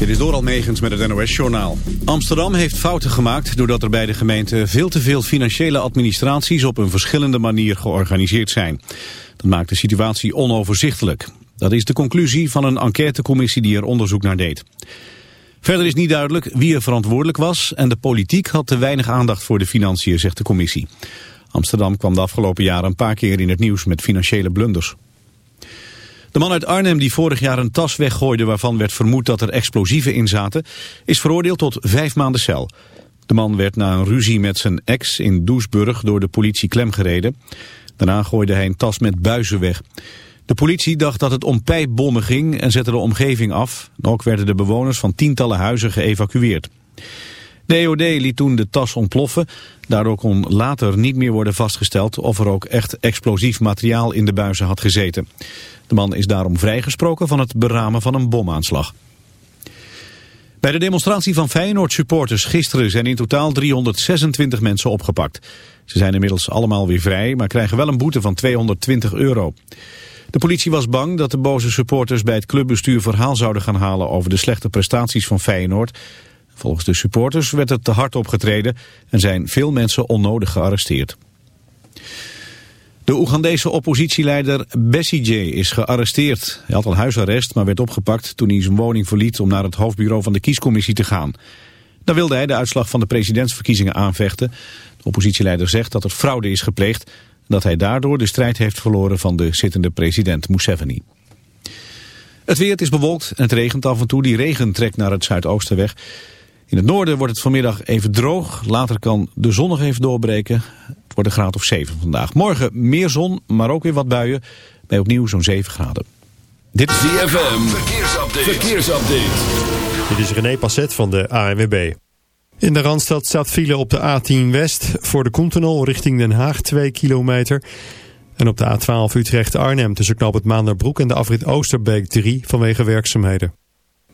Dit is door Almegens met het NOS-journaal. Amsterdam heeft fouten gemaakt doordat er bij de gemeente veel te veel financiële administraties op een verschillende manier georganiseerd zijn. Dat maakt de situatie onoverzichtelijk. Dat is de conclusie van een enquêtecommissie die er onderzoek naar deed. Verder is niet duidelijk wie er verantwoordelijk was en de politiek had te weinig aandacht voor de financiën, zegt de commissie. Amsterdam kwam de afgelopen jaren een paar keer in het nieuws met financiële blunders. De man uit Arnhem die vorig jaar een tas weggooide waarvan werd vermoed dat er explosieven in zaten, is veroordeeld tot vijf maanden cel. De man werd na een ruzie met zijn ex in Doesburg door de politie klemgereden. Daarna gooide hij een tas met buizen weg. De politie dacht dat het om pijpbommen ging en zette de omgeving af. Ook werden de bewoners van tientallen huizen geëvacueerd. De EOD liet toen de tas ontploffen. Daardoor kon later niet meer worden vastgesteld of er ook echt explosief materiaal in de buizen had gezeten. De man is daarom vrijgesproken van het beramen van een bomaanslag. Bij de demonstratie van Feyenoord supporters gisteren zijn in totaal 326 mensen opgepakt. Ze zijn inmiddels allemaal weer vrij, maar krijgen wel een boete van 220 euro. De politie was bang dat de boze supporters bij het clubbestuur verhaal zouden gaan halen over de slechte prestaties van Feyenoord. Volgens de supporters werd het te hard opgetreden en zijn veel mensen onnodig gearresteerd. De Oegandese oppositieleider Besigye is gearresteerd. Hij had al huisarrest, maar werd opgepakt toen hij zijn woning verliet om naar het hoofdbureau van de kiescommissie te gaan. Dan wilde hij de uitslag van de presidentsverkiezingen aanvechten. De oppositieleider zegt dat er fraude is gepleegd en dat hij daardoor de strijd heeft verloren van de zittende president Museveni. Het weer is bewolkt en het regent af en toe. Die regen trekt naar het zuidoosten weg. In het noorden wordt het vanmiddag even droog. Later kan de zon nog even doorbreken. Het wordt een graad of 7 vandaag. Morgen meer zon, maar ook weer wat buien. Bij opnieuw zo'n 7 graden. Dit is ZFM. Verkeersupdate. Verkeersupdate. Dit is René Passet van de ANWB. In de Randstad staat file op de A10 West voor de Koentunnel richting Den Haag 2 kilometer. En op de A12 Utrecht-Arnhem tussen knop het Maanderbroek en de afrit Oosterbeek 3 vanwege werkzaamheden.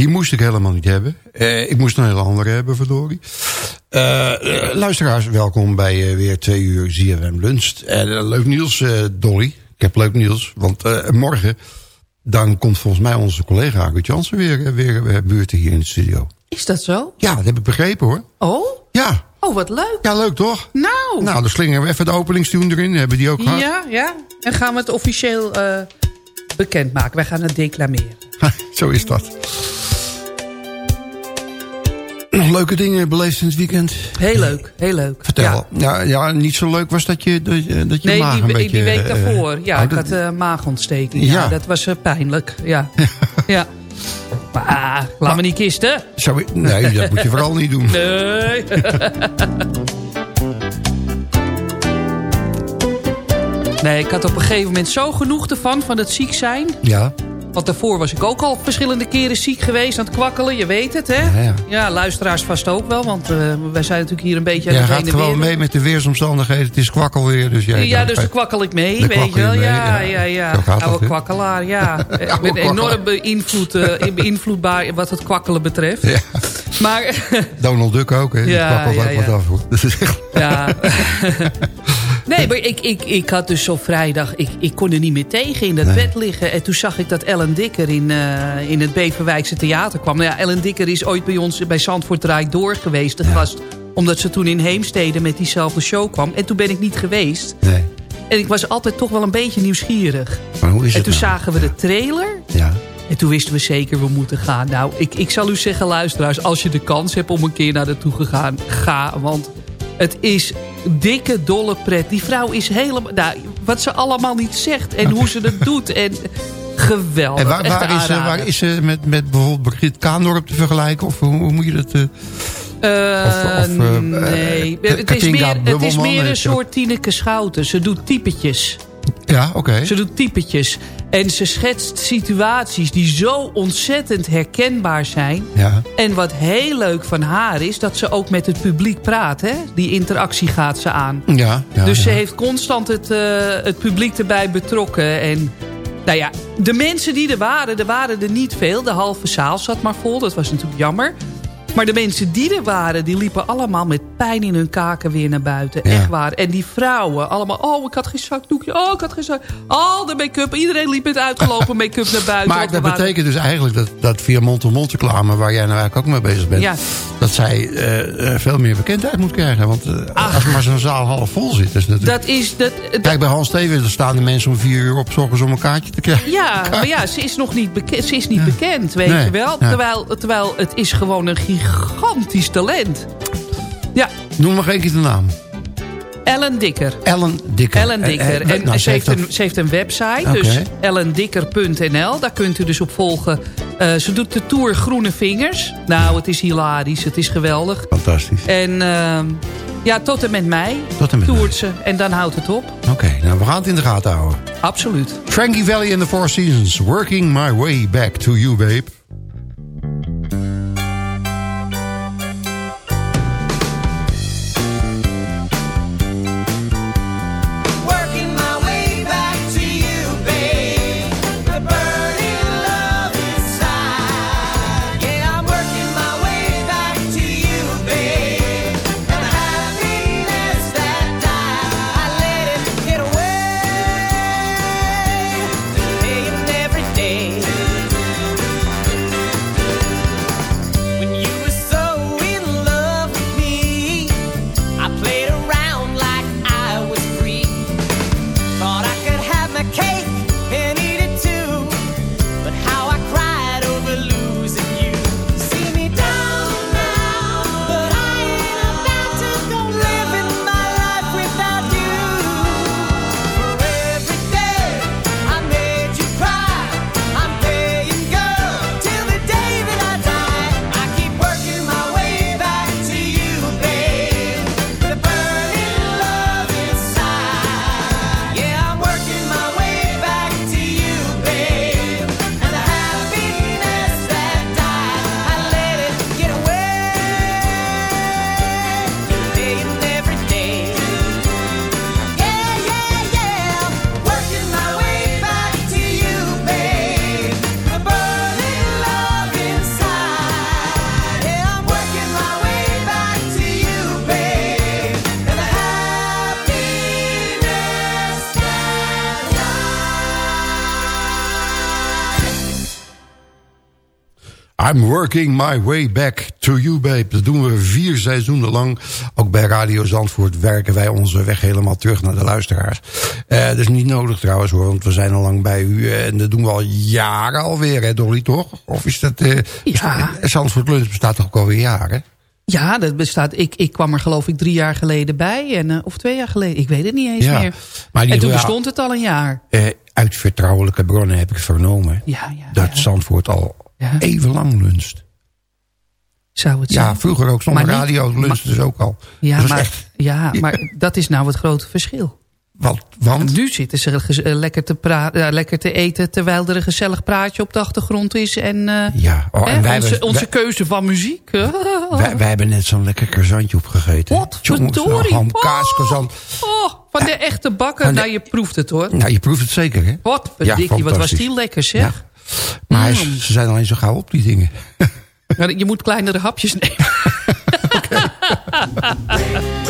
Die moest ik helemaal niet hebben. Eh, ik moest een hele andere hebben, verdorie. Eh, luisteraars, welkom bij weer twee uur ZFM Lunch. Leuk nieuws, Dolly. Ik heb leuk nieuws, want morgen... dan komt volgens mij onze collega Agut Jansen weer, weer buurten hier in de studio. Is dat zo? Ja, dat heb ik begrepen hoor. Oh? Ja, Oh, wat leuk. ja leuk toch? Nou. Nou, dan slingeren we even de openingstune erin. Hebben die ook gehad? ja, ja. En gaan we het officieel eh bekendmaken. Wij gaan het declameren. Zo is dat. leuke dingen beleefd sinds het weekend? Heel leuk, heel leuk. Vertel. Ja, ja, niet zo leuk was dat je, dat, je nee, maag die, een beetje... die week eh, daarvoor. Ja, ah, ik had uh, maagontsteking. Ja. dat was eh, pijnlijk. Ja. ja. Maar ah, laat me niet kisten. Nee, dat moet je vooral niet doen. Nee. nee, ik had op een gegeven moment zo genoeg ervan, van het ziek zijn. Ja. Want daarvoor was ik ook al verschillende keren ziek geweest aan het kwakkelen. Je weet het, hè? Ja, ja. luisteraars vast ook wel. Want eh, wij zijn natuurlijk hier een beetje aan Jij het gaat gewoon mee met de weersomstandigheden. Het is kwakkelweer. Dus jij Ja, dus dan kwakkel ik mee, weet je wel. mee, Ja, ja. ja, Oude kwakkelaar, ja. Ik ben enorm beïnvloed, eh, beïnvloedbaar wat het kwakkelen betreft. Ja. Maar, Donald Duck ook, hè? Die Ja, kwakkelt ja, ook wat af, hoor. Dat is echt... ja. Nee, maar ik, ik, ik had dus op vrijdag... Ik, ik kon er niet meer tegen in dat Nee. bed liggen. En toen zag ik dat Ellen Dikker in, eh, in het Beverwijkse Theater kwam. Nou ja, Ellen Dikker is ooit bij ons bij Zandvoort Door geweest. De gast, omdat ze toen in Heemstede met diezelfde show kwam. En toen ben ik niet geweest. Nee. En ik was altijd toch wel een beetje nieuwsgierig. Maar hoe is En het toen nou? zagen we de trailer. Ja. En toen wisten we zeker, we moeten gaan. Nou, ik, ik zal u zeggen, luisteraars... als je de kans hebt om een keer naar naartoe te gaan, ga. Want het is dikke, dolle pret. Die vrouw is helemaal... Nou, wat ze allemaal niet zegt en hoe ze het doet. En geweldig. En waar, waar, is, ze- aanrader. waar is ze met, met bijvoorbeeld Brigitte Kaandorp te vergelijken? Of hoe, hoe moet je dat... eh, Eh, Of- of, eh, nee, eh, het is, meer, het is meer een soort Tineke Schouten. Ze doet typetjes. Ja, oké. Ze doet typetjes. En ze schetst situaties die zo ontzettend herkenbaar zijn. Ja. En wat heel leuk van haar is... dat ze ook met het publiek praat. Hè? Die interactie gaat ze aan. Ja, ja, dus ze heeft constant het, eh, het publiek erbij betrokken. En nou ja, de mensen die er waren... er waren er niet veel. De halve zaal zat maar vol. Dat was natuurlijk jammer. Maar de mensen die er waren... die liepen allemaal met pijn in hun kaken weer naar buiten. Ja. Echt waar. En die vrouwen allemaal... oh, ik had geen zakdoekje. Oh, ik had geen zak... Al de make-up. Iedereen liep met uitgelopen make-up naar buiten. Maar dat waren- betekent dus eigenlijk dat, dat via mond-to-mond reclame... waar jij nou eigenlijk ook mee bezig bent... Ja. dat zij eh, eh, veel meer bekendheid moet krijgen. Want Ach. als maar zo'n zaal half vol zit... is natuurlijk... Dat is... Dat, dat- Kijk, bij Hans Stevens daar staan de mensen om vier uur op... zorgen ze om een kaartje te krijgen. Ja, maar ja, ze is nog niet, beke ze is niet bekend, weet Nee, je wel. Terwijl, terwijl het is gewoon een gigantisch talent. Ja, Noem nog één keer de naam. Ellen Dikker. Ellen Dikker. Ellen Dikker. Eh, eh, En nou, ze, heeft een, ze heeft een website, dus ellendikker.nl. Daar kunt u dus op volgen. Eh, ze doet de tour Groene Vingers. Nou, het is hilarisch. Het is geweldig. Fantastisch. En ehm, ja, tot en met mei Tot en met toert ze. En dan houdt het op. Oké, nou we gaan het in de gaten houden. Absoluut. Frankie Valley and the Four Seasons. Working my way back to you, babe. I'm working my way back to you, babe. Dat doen we vier seizoenen lang. Ook bij Radio Zandvoort werken wij onze weg helemaal terug naar de luisteraars. Eh, dat is niet nodig trouwens hoor, want we zijn al lang bij u. en dat doen we al jaren alweer, hè Dolly, toch? Of is dat... eh Ja. Zandvoort Lunch bestaat toch ook alweer jaren? Ja, dat bestaat. Ik, ik kwam er geloof ik drie jaar geleden bij. En, eh, of twee jaar geleden. Ik weet het niet eens Ja. meer. Maar die en toen bestond het al een jaar. uit vertrouwelijke bronnen heb ik vernomen... Ja, ja, dat. Zandvoort al Ja. even lang luncht. Zou het Ja, zijn. vroeger ook niet- radio lunchte dus ook al. Ja, maar, echt- ja, maar dat is nou het grote verschil. Wat, want? Nu zitten ze eh, lekker, te pra- eh, lekker te eten... terwijl er een gezellig praatje op de achtergrond is. En, eh, Ja, oh, hè, en wij onze, hebben- onze wij- keuze van muziek. Wij, wij hebben net zo'n lekker croissantje opgegeten. Wat verdorie. Ham, Oh. kaas, croissant. Oh, van de echte bakker. Nou, je proeft het hoor. Nou, je proeft het zeker, hè? Wat Ja, wat was die lekker zeg. Maar hij is- ze zijn alleen zo gauw op, die dingen. Je moet kleinere hapjes nemen.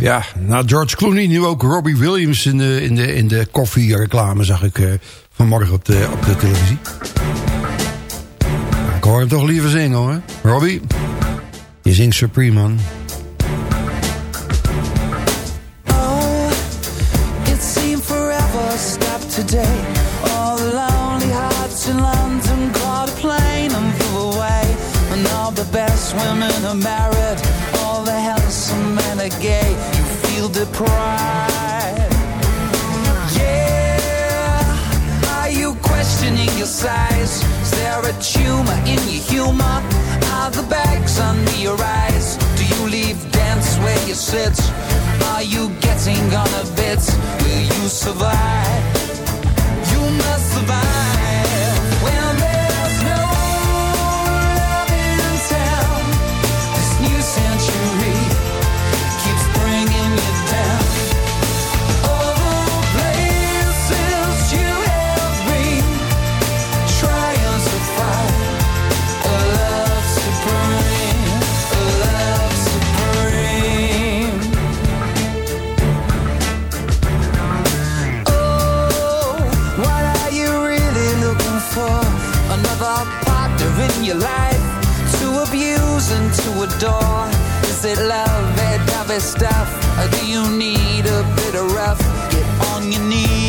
Ja, na George Clooney nu ook Robbie Williams in de, in de, in de koffiereclame zag ik eh, vanmorgen op de, op de televisie. Ja, ik hoor hem toch liever zingen hoor. Robbie, je zingt Supreme man. Sit? Are you getting on a bit? Will you survive? Adore. Is it love, that stuff, or do you need a bit of rough? Get on your knees.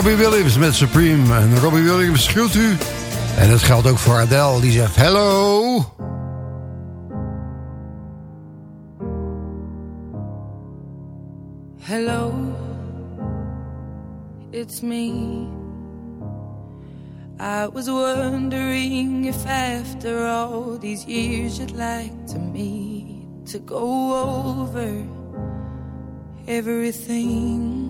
Robbie Williams met Supreme. En Robbie Williams groet u. En dat geldt ook voor Adele, die zegt hello. Hello, it's me. I was wondering if after all these years you'd like to meet to go over everything.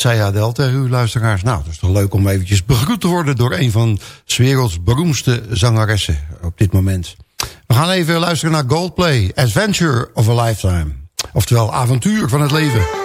Zei Adele tegen uw luisteraars. Nou, het is toch leuk om eventjes begroet te worden... door een van 's werelds beroemdste zangeressen op dit moment. We gaan even luisteren naar Goldplay, Adventure of a Lifetime. Oftewel, avontuur van het leven.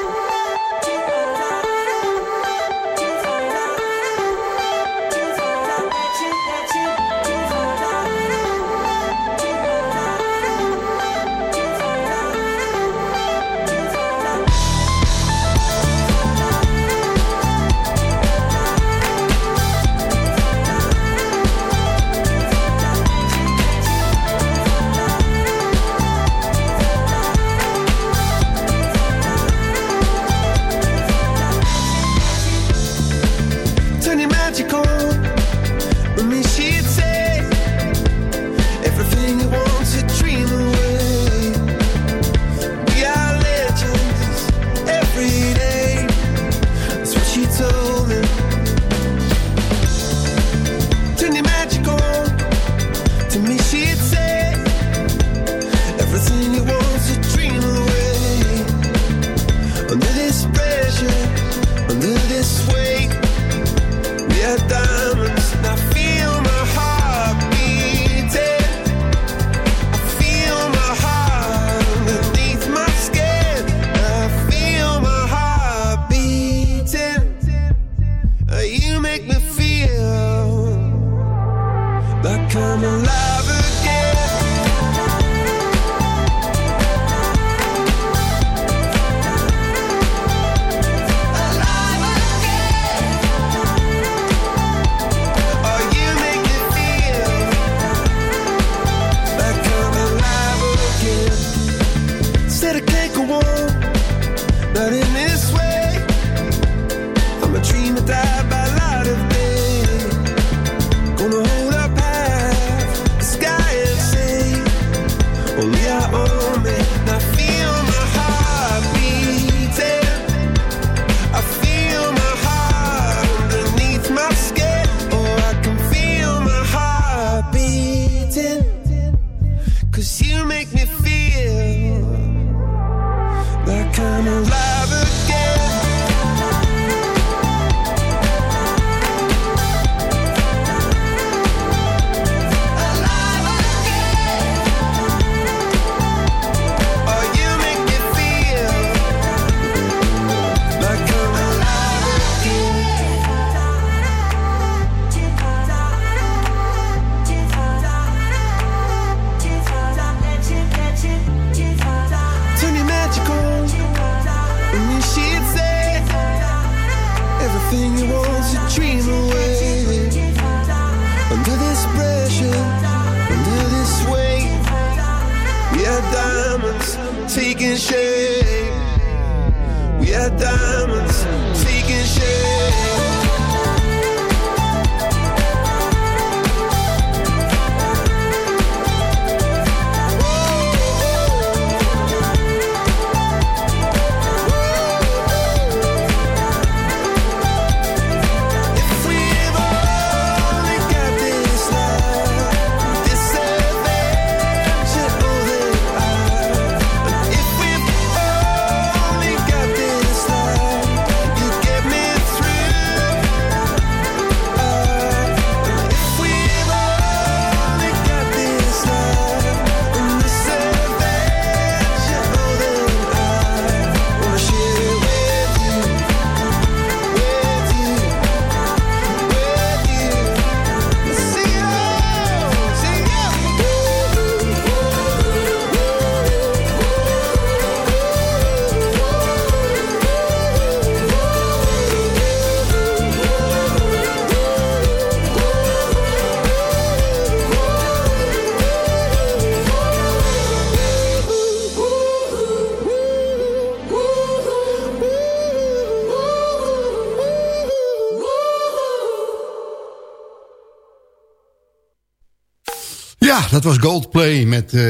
Ja, dat was Goldplay met... eh,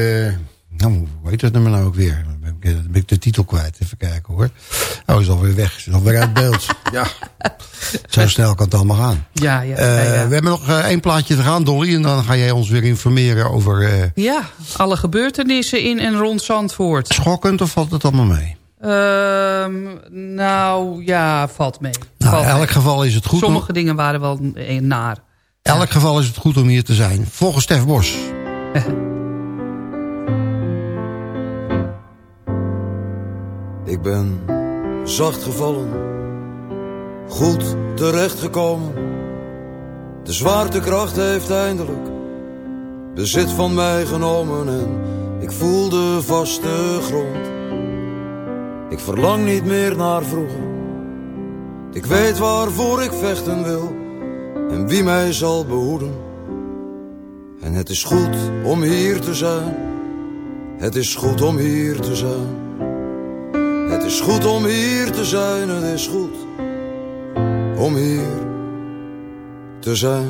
nou, hoe heet dat nummer nou ook weer? Dan ben ik, dan ben ik de titel kwijt. Even kijken hoor. Oh, is alweer weg. Is alweer uit beeld. ja, zo snel kan het allemaal gaan. Ja, ja, Eh, ja, ja. We hebben nog eh, één plaatje te gaan, Dolly. En dan ga jij ons weer informeren over... eh, Ja, alle gebeurtenissen in en rond Zandvoort. schokkend of valt het allemaal mee? Ehm, nou, ja, valt mee. Nou, Valt in elk mee. geval is het goed om, Sommige dingen waren wel naar. in elk geval is het goed om hier te zijn. Volgens Stef Bos. Ik ben zacht gevallen, goed terechtgekomen. De zwaartekracht heeft eindelijk bezit van mij genomen en ik voel de vaste grond. Ik verlang niet meer naar vroeger. Ik weet waarvoor ik vechten wil en wie mij zal behoeden. En het is goed om hier te zijn. Het is goed om hier te zijn. Het is goed om hier te zijn, het is goed om hier te zijn.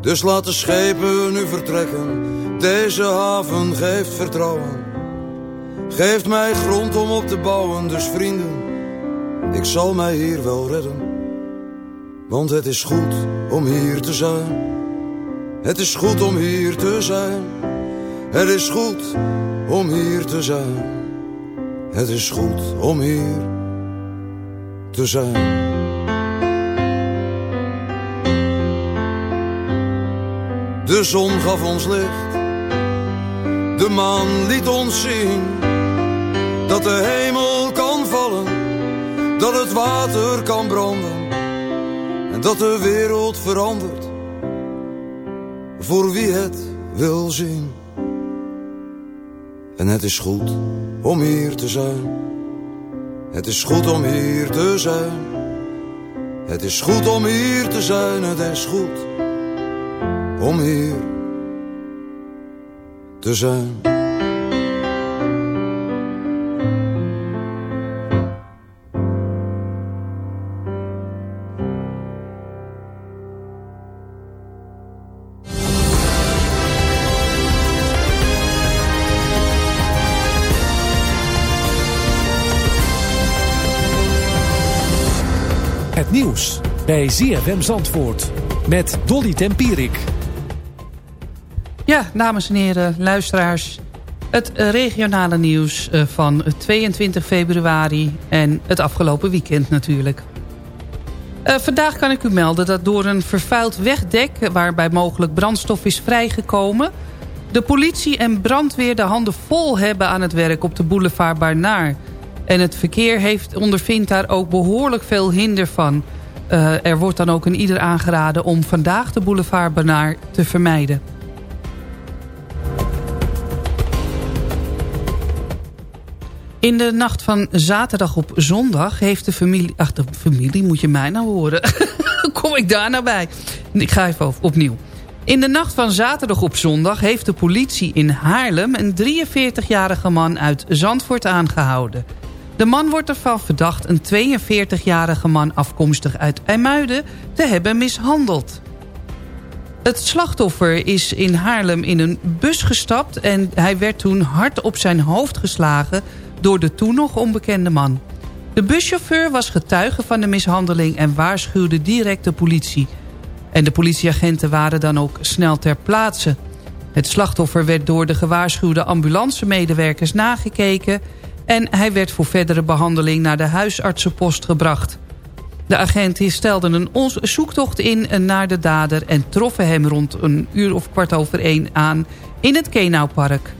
Dus laat de schepen nu vertrekken, deze haven geeft vertrouwen. Geeft mij grond om op te bouwen, dus vrienden, ik zal mij hier wel redden. Want het is goed om hier te zijn. Het is goed om hier te zijn. Het is goed om hier te zijn. Het is goed om hier te zijn. De zon gaf ons licht. De maan liet ons zien dat de hemel dat het water kan branden en dat de wereld verandert voor wie het wil zien. En het is goed om hier te zijn. Het is goed om hier te zijn. Het is goed om hier te zijn. Het is goed om hier te zijn. Bij ZFM Zandvoort met Dolly Tempierik. Ja, dames en heren, luisteraars. Het eh, regionale nieuws eh, van 22 februari en het afgelopen weekend natuurlijk. Eh, vandaag kan ik u melden dat door een vervuild wegdek... waarbij mogelijk brandstof is vrijgekomen... de politie en brandweer de handen vol hebben aan het werk op de boulevard Barnaar. En het verkeer heeft, ondervindt daar ook behoorlijk veel hinder van. Eh, er wordt dan ook een ieder aangeraden om vandaag de boulevard Barnaar te vermijden. In de nacht van zaterdag op zondag heeft de familie... Ach, de familie, moet je mij nou horen? Kom ik daar nou bij? Ik ga even op- opnieuw. In de nacht van zaterdag op zondag heeft de politie in Haarlem... een 43-jarige man uit Zandvoort aangehouden. De man wordt ervan verdacht een 42-jarige man afkomstig uit IJmuiden... te hebben mishandeld. Het slachtoffer is in Haarlem in een bus gestapt... en hij werd toen hard op zijn hoofd geslagen door de toen nog onbekende man. De buschauffeur was getuige van de mishandeling... en waarschuwde direct de politie. En de politieagenten waren dan ook snel ter plaatse. Het slachtoffer werd door de gewaarschuwde ambulancemedewerkers nagekeken... en hij werd voor verdere behandeling naar de huisartsenpost gebracht. De agenten stelden een zoektocht in naar de dader... en troffen hem rond een uur of kwart over één aan in het Kenaupark.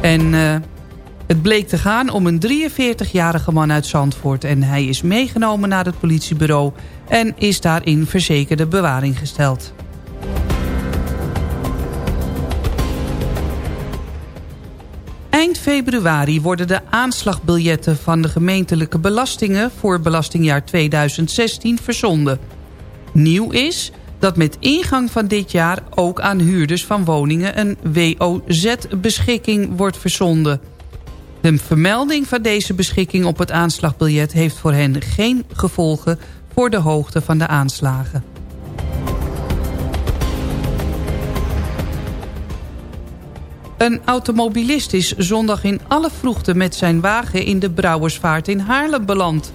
En eh, het bleek te gaan om een 43-jarige man uit Zandvoort... en hij is meegenomen naar het politiebureau... en is daar in verzekerde bewaring gesteld. Eind februari worden de aanslagbiljetten van de gemeentelijke belastingen... voor belastingjaar 2016 verzonden. Nieuw is dat met ingang van dit jaar ook aan huurders van woningen... een WOZ-beschikking wordt verzonden. De vermelding van deze beschikking op het aanslagbiljet... heeft voor hen geen gevolgen voor de hoogte van de aanslagen. Een automobilist is zondag in alle vroegte met zijn wagen in de Brouwersvaart in Haarlem beland.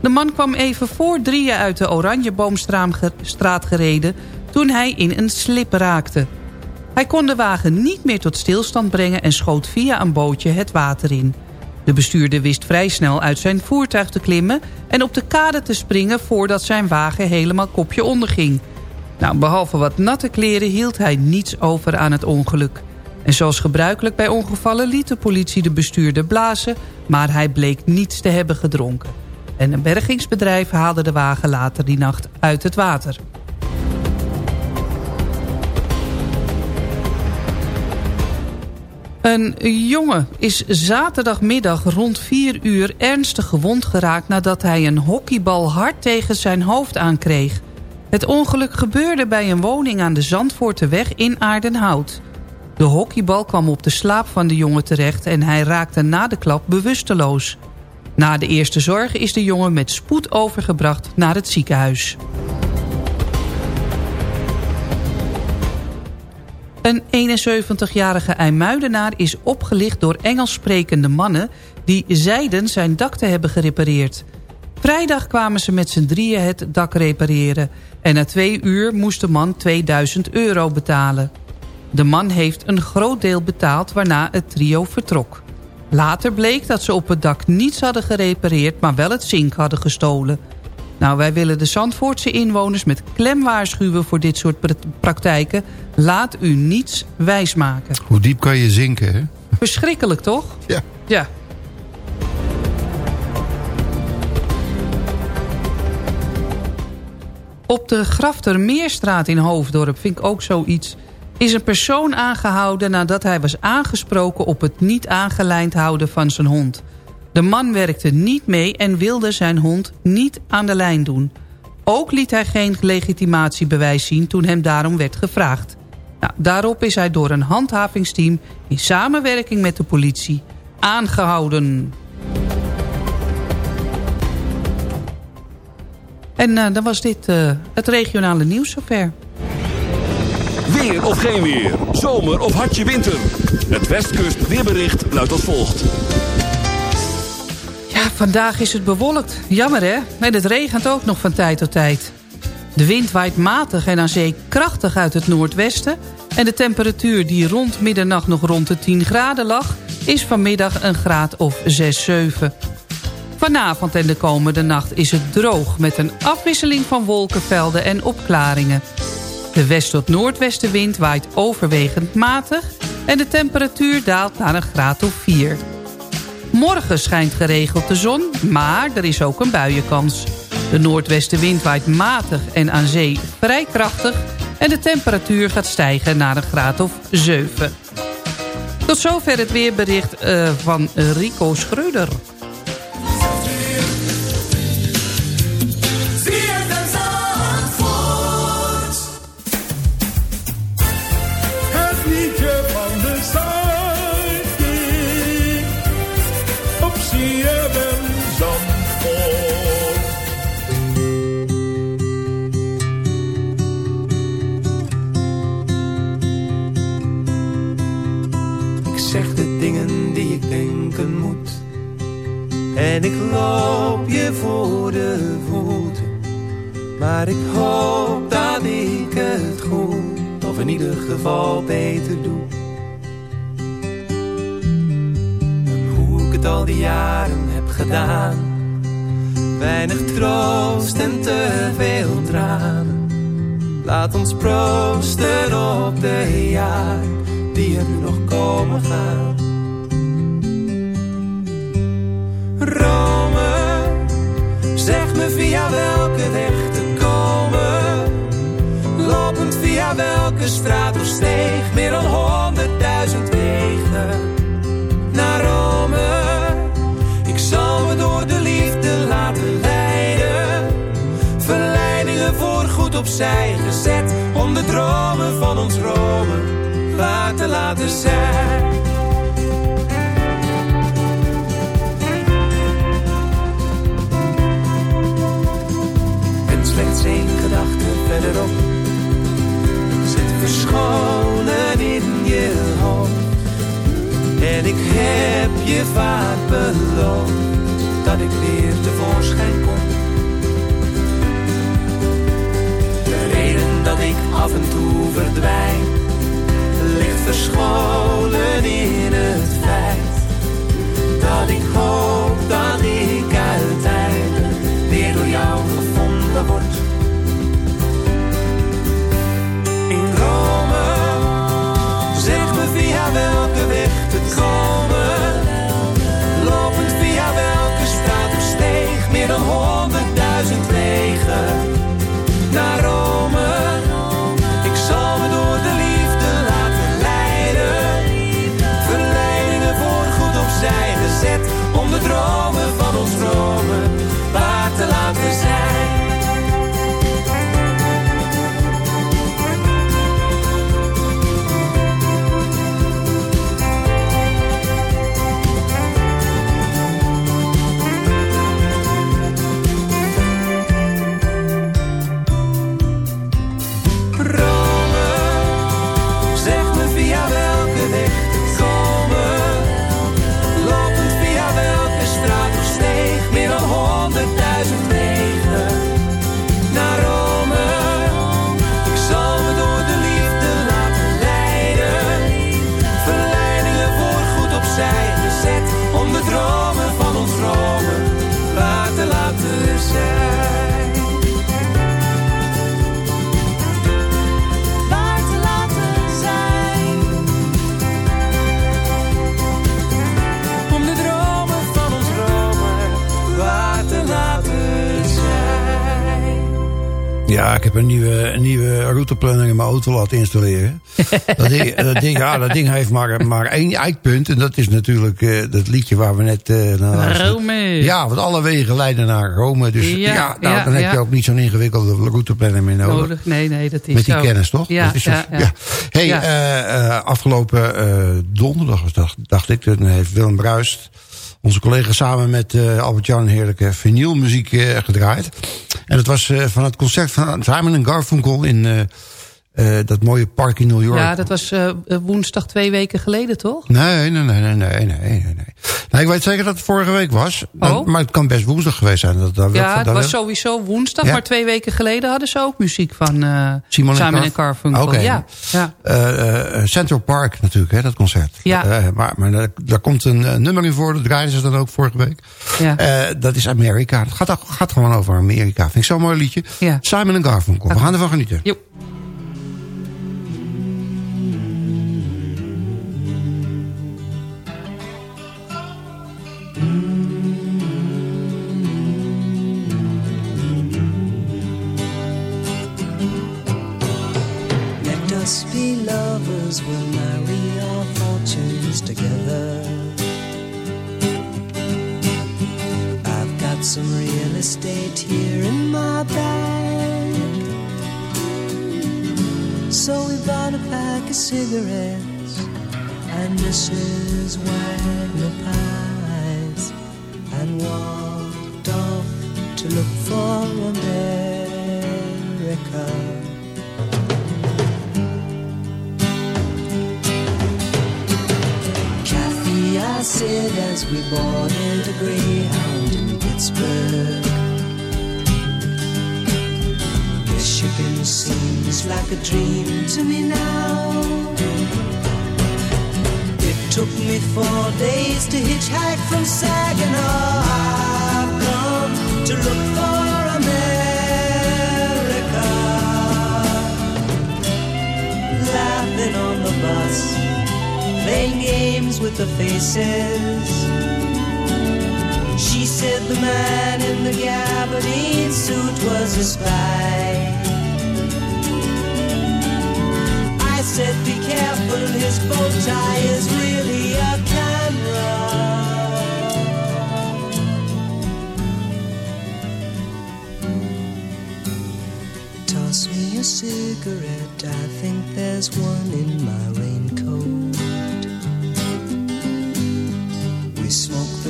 De man kwam even voor drieën uit de Oranjeboomstraat gereden toen hij in een slip raakte. Hij kon de wagen niet meer tot stilstand brengen en schoot via een bootje het water in. De bestuurder wist vrij snel uit zijn voertuig te klimmen... en op de kade te springen voordat zijn wagen helemaal kopje onderging. Nou, behalve wat natte kleren hield hij niets over aan het ongeluk. En zoals gebruikelijk bij ongevallen liet de politie de bestuurder blazen... maar hij bleek niets te hebben gedronken. En een bergingsbedrijf haalde de wagen later die nacht uit het water. Een jongen is zaterdagmiddag rond 4 uur ernstig gewond geraakt... nadat hij een hockeybal hard tegen zijn hoofd aankreeg. Het ongeluk gebeurde bij een woning aan de Zandvoorteweg in Aardenhout. De hockeybal kwam op de slaap van de jongen terecht... en hij raakte na de klap bewusteloos. Na de eerste zorg is de jongen met spoed overgebracht naar het ziekenhuis. Een 71-jarige IJmuidenaar is opgelicht door Engels sprekende mannen... die zeiden zijn dak te hebben gerepareerd. Vrijdag kwamen ze met z'n drieën het dak repareren... en na twee uur moest de man 2000 euro betalen. De man heeft een groot deel betaald waarna het trio vertrok. Later bleek dat ze op het dak niets hadden gerepareerd... maar wel het zink hadden gestolen... Nou, wij willen de Zandvoortse inwoners met klem waarschuwen voor dit soort praktijken. Laat u niets wijsmaken. Hoe diep kan je zinken, hè? Verschrikkelijk, toch? Ja. Ja. Op de Graftermeerstraat in Hoofddorp vind ik ook zoiets... is een persoon aangehouden nadat hij was aangesproken... op het niet aangelijnd houden van zijn hond... De man werkte niet mee en wilde zijn hond niet aan de lijn doen. Ook liet hij geen legitimatiebewijs zien toen hem daarom werd gevraagd. Nou, daarop is hij door een handhavingsteam in samenwerking met de politie aangehouden. En uh, dan was dit uh, het regionale nieuws zover. Weer of geen weer, zomer of hartje winter. Het Westkust weerbericht luidt als volgt. Ja, vandaag is het bewolkt. Jammer hè? En het regent ook nog van tijd tot tijd. De wind waait matig en aan zee krachtig uit het noordwesten... en de temperatuur die rond middernacht nog rond de 10 graden lag... is vanmiddag een graad of 6, 7. Vanavond en de komende nacht is het droog... met een afwisseling van wolkenvelden en opklaringen. De west- tot noordwestenwind waait overwegend matig... en de temperatuur daalt naar een graad of 4. Morgen schijnt geregeld de zon, maar er is ook een buienkans. De noordwestenwind waait matig en aan zee vrij krachtig... en de temperatuur gaat stijgen naar een graad of 7. Tot zover het weerbericht uh, van Rico Schreuder. En ik loop je voor de voeten. Maar ik hoop dat ik het goed, of in ieder geval beter doe. En hoe ik het al die jaren heb gedaan. Weinig troost en te veel tranen. Laat ons proosten op de jaren die er nog komen gaan. Via welke weg te komen. Lopend via welke straat of steeg, meer dan honderdduizend wegen. Naar Rome, ik zal me door de liefde laten leiden. Verleidingen voor goed opzij gezet, om de dromen van ons Rome waar te laten zijn. Zit verscholen in je hoofd. En ik heb je vaak beloofd dat ik weer tevoorschijn kom. De reden dat ik af en toe verdwijn ligt verscholen in het feit dat ik hoop dat ik uiteindelijk weer door jou gevonden word. Via welke weg te komen. Een nieuwe, een nieuwe routeplanner in mijn auto laten installeren. dat, ding, dat, ding, ja, dat ding heeft maar, maar één eikpunt. En dat is natuurlijk eh, dat liedje waar we net eh naar. Rome. Ja, want alle wegen leiden naar Rome. Dus ja, Ja, nou, ja, dan heb ja. je ook niet zo'n ingewikkelde routeplanner meer nodig. Nodig. Nee, nee, dat is Met die zo. kennis, toch? Ja, Dat is zo- ja, ja. Hey, eh, afgelopen donderdag was dacht, dacht ik, dan heeft Willem Bruist, onze collega, samen met Albert-Jan heerlijke vinylmuziek gedraaid. En het was eh, van het concert van Simon Garfunkel in eh, eh, dat mooie park in New York. Ja, dat was eh, woensdag twee weken geleden, toch? Nee, nee, nee, nee, nee, nee, nee. Nou, ik weet zeker dat het vorige week was. Oh. Maar het kan best woensdag geweest zijn. Dat, dat, Ja, dat- het was sowieso woensdag, Ja. maar twee weken geleden hadden ze ook muziek van eh Simon Simon en Garfunkel. Oké. Ja, ja. Eh, eh, Central Park natuurlijk, hè, dat concert. Ja. Eh, maar maar daar, daar komt een eh, nummer in voor, dat draaiden ze dan ook vorige week. Ja. Eh, dat is Amerika. Het gaat, gaat gewoon over Amerika. Vind ik zo'n mooi liedje. Ja. Simon en Garfunkel. We gaan ervan genieten. Joep. Us be lovers, we'll marry our fortunes together. I've got some real estate here in my bag. So we bought a pack of cigarettes and Mrs. Wagner pies and walked off to look for America. I said as we boarded a Greyhound in Pittsburgh. Michigan seems like a dream to me now. It took me four days to hitchhike from Saginaw. I've come to look for America. Laughing on the bus playing games with the faces. She said the man in the gabardine suit was a spy. I said, be careful, his bow tie is really a camera. Toss me a cigarette, I think there's one in my raincoat.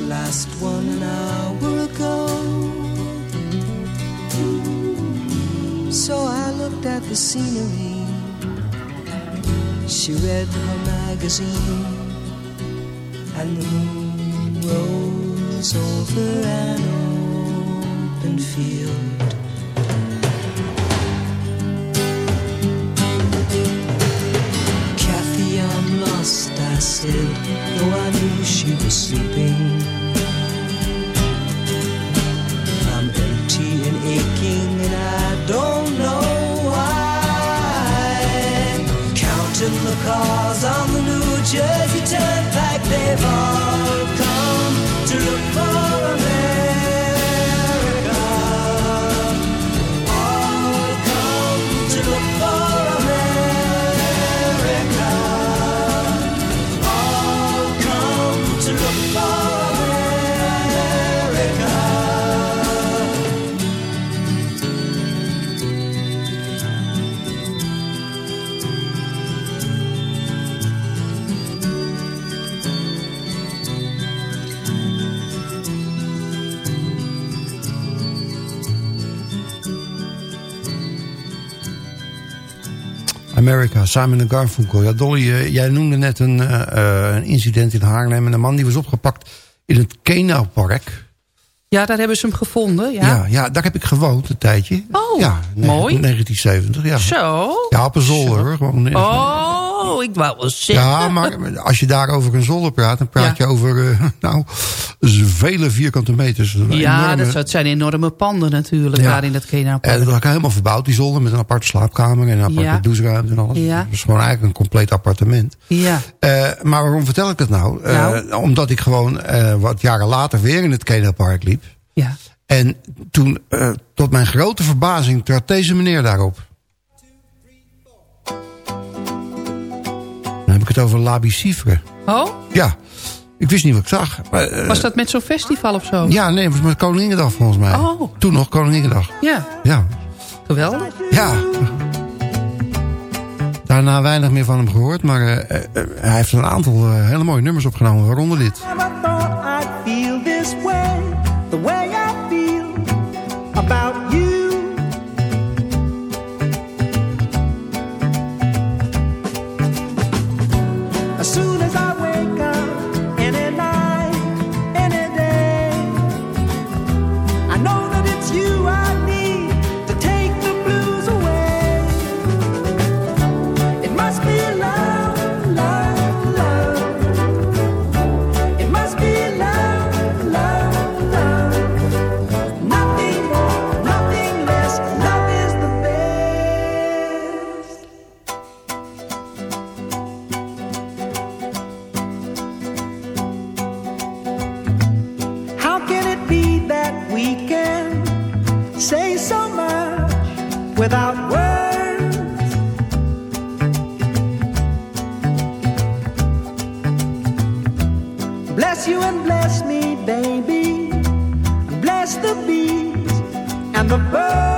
The last one an hour ago. So I looked at the scenery. She read her magazine, and the moon rose over an open field. Kathy, I said, though I knew she was sleeping. On the New Jersey Turnpike, America, Simon Garfunkel. Ja, Dolly, eh, jij noemde net een, eh, eh, een incident in Haarlem... en een man die was opgepakt in het Kenau-park. Ja, daar hebben ze hem gevonden. Ja. Ja, ja, daar heb ik gewoond een tijdje. Oh, ja, mooi. 1970, ja. Zo. Ja, op een zolder, hoor. Gewoon, Oh, ik wou wel zeggen. Ja, maar als je daar over een zolder praat... dan praat Ja. je over eh, nou, vele vierkante meters. Ja, enorme- dat, dat zijn enorme panden natuurlijk, Ja. daar in dat Kena En dat was helemaal verbouwd, die zolder, met een aparte slaapkamer... en een aparte Ja. doucheruimte en alles. Ja. Het was gewoon eigenlijk een compleet appartement. Ja. Eh, maar waarom vertel ik dat nou? Eh, Nou? Omdat ik gewoon wat jaren later weer in het Kenelpark liep. Ja. En toen, tot mijn grote verbazing, trad deze meneer daarop. Ik het over Labi Cifre. Oh, Ja, ik wist niet wat ik zag. Maar, eh, was dat met zo'n festival of zo? Ja, nee, het was met Koninginnedag volgens mij. Oh. Toen nog Koninginnedag. Ja, Ja. geweldig. Ja. Daarna weinig meer van hem gehoord, maar eh, eh, hij heeft een aantal hele mooie nummers opgenomen, waaronder dit. Without words? Bless you and bless me, baby. Bless the bees and the birds.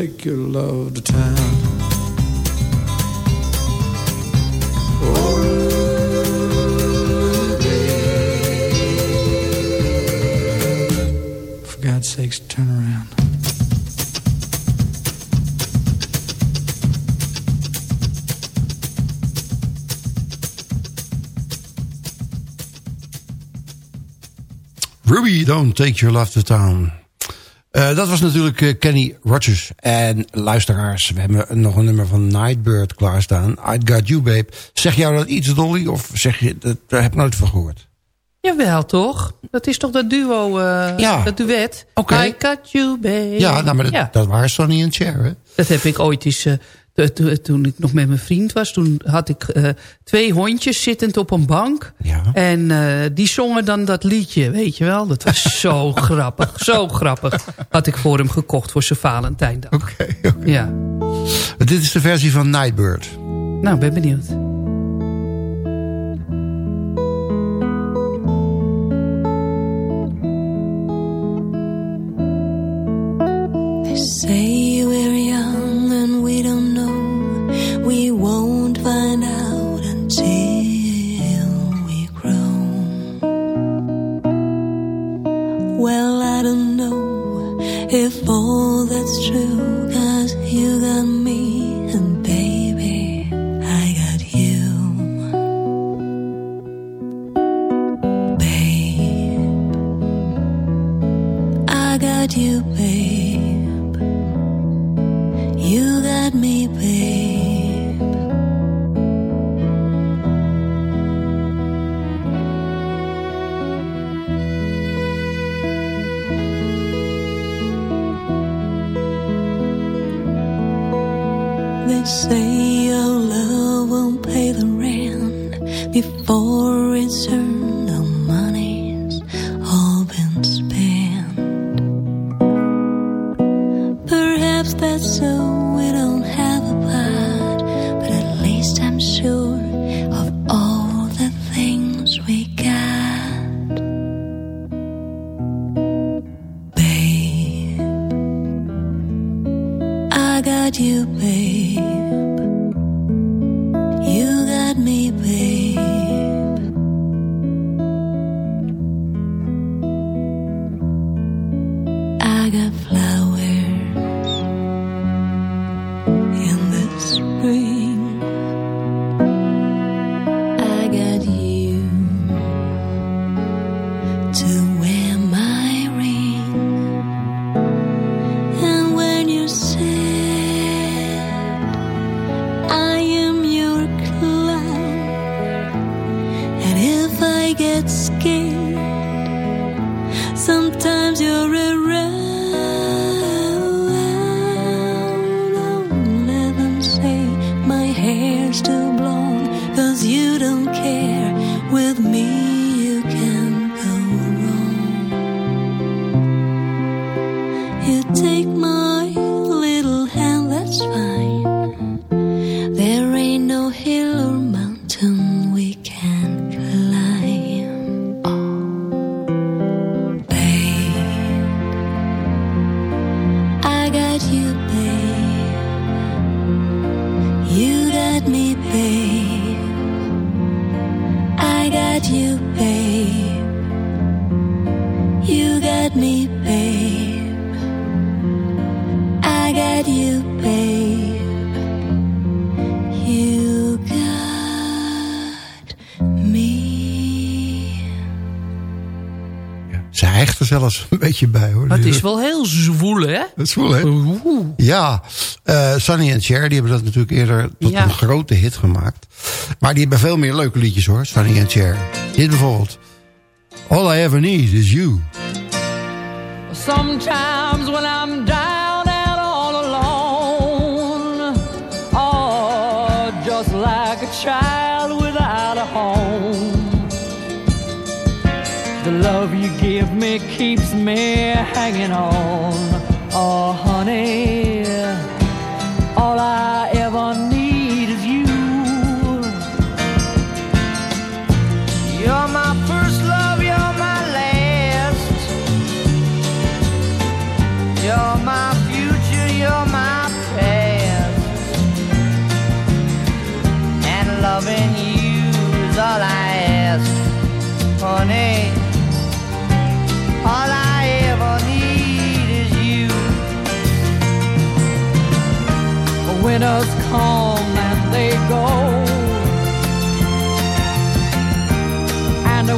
Take your love to town. Oh, for God's sakes, turn around. Ruby, don't take your love to town. Eh, dat was natuurlijk eh, Kenny Rogers. En luisteraars, we hebben nog een nummer van Nightbird klaarstaan. I Got You Babe. Zeg jou dat iets, Dolly? Of zeg je, dat, daar heb ik nooit van gehoord. Jawel, toch? Dat is toch dat duo, eh, Ja. dat duet? Oké. I got you, babe. Ja, nou, maar dat, Ja. dat waren Sonny en Cher, hè? Dat heb ik ooit eens... eh, to- toen ik nog met mijn vriend was... toen had ik eh, twee hondjes zittend op een bank. En eh, die zongen dan dat liedje, weet je wel. Dat was zo grappig, zo grappig. Had ik voor hem gekocht voor zijn Valentijndag. Oké, Ja, Dit is de versie van Nightbird. nou, ben benieuwd. it's true. Hecht er zelfs een beetje bij hoor. Het is wel heel zwoel, hè? Dat is wel, hè? Ja, eh Sonny en Cher, die hebben dat natuurlijk eerder tot Ja. een grote hit gemaakt. Maar die hebben veel meer leuke liedjes hoor, Sonny en Cher. Dit bijvoorbeeld. All I ever need is you. Sometimes when I'm me hanging on.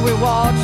We watch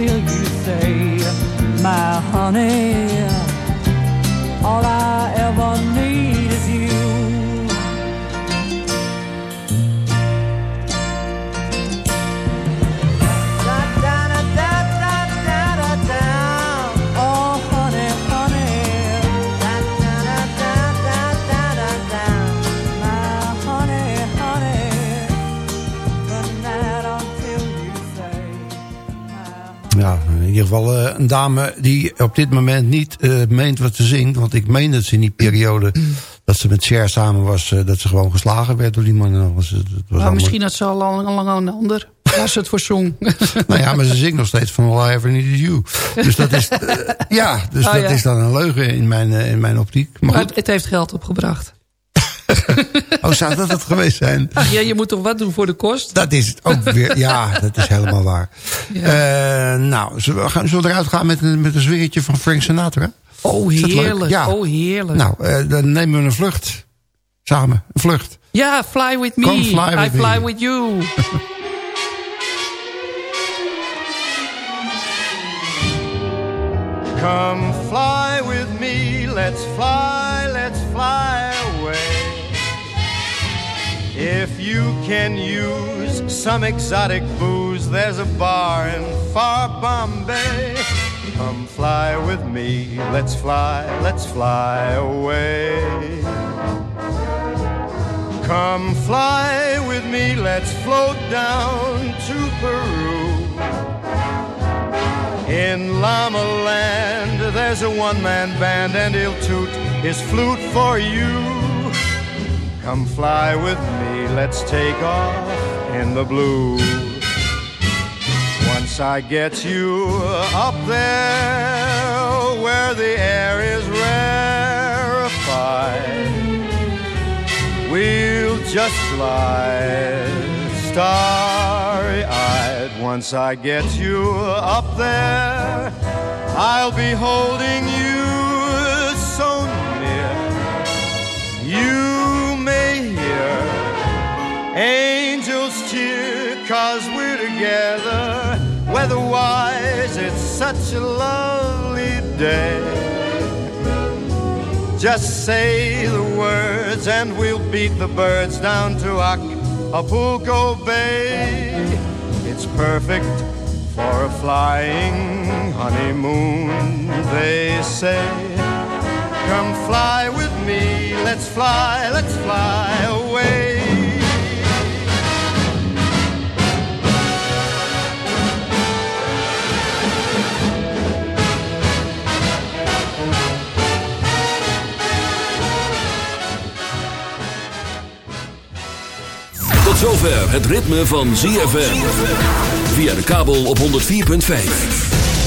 until you say, my honey, geval eh, een dame die op dit moment niet eh, meent wat ze zingt. Want ik meen dat ze in die periode dat ze met Cher samen was... eh, dat ze gewoon geslagen werd door die man. en alles. Het was Maar allemaal- misschien had ze al lang, lang een ander. Als het voor zong. Nou ja, maar ze zingt nog steeds van All I Ever Need Is You. Dus dat is, ja, dus Oh, dat ja. is dan een leugen in mijn, in mijn optiek. Maar Maar het heeft geld opgebracht. oh, zou dat het geweest zijn? Ach ja, je moet toch wat doen voor de kost? Dat is het ook weer. Ja, dat is helemaal waar. Eh, nou, zullen we, gaan, zullen we eruit gaan met een, met een zwingetje van Frank Sinatra? Oh, heerlijk. Ja. Oh, heerlijk. Nou, eh, dan nemen we een vlucht. Samen, een vlucht. Ja, fly with me. Come fly I fly me. with you. Come fly with me, let's fly, If you can use some exotic booze, there's a bar in far Bombay. Come fly with me, let's fly, let's fly away. Come fly with me, let's float down to Peru. In Llama Land, there's a one man band, and he'll toot his flute for you. Come fly with me, let's take off in the blue. Once I get you up there where the air is rarefied, we'll just slide starry eyed. Once I get you up there, I'll be holding you so near. You hear angels cheer, cause we're together. Weatherwise, it's such a lovely day. Just say the words and we'll beat the birds down to Acapulco Bay. It's perfect for a flying honeymoon, they say. Come fly with me, let's fly, let's fly away. Tot zover het ritme van ZFM. Via de kabel op 104.5.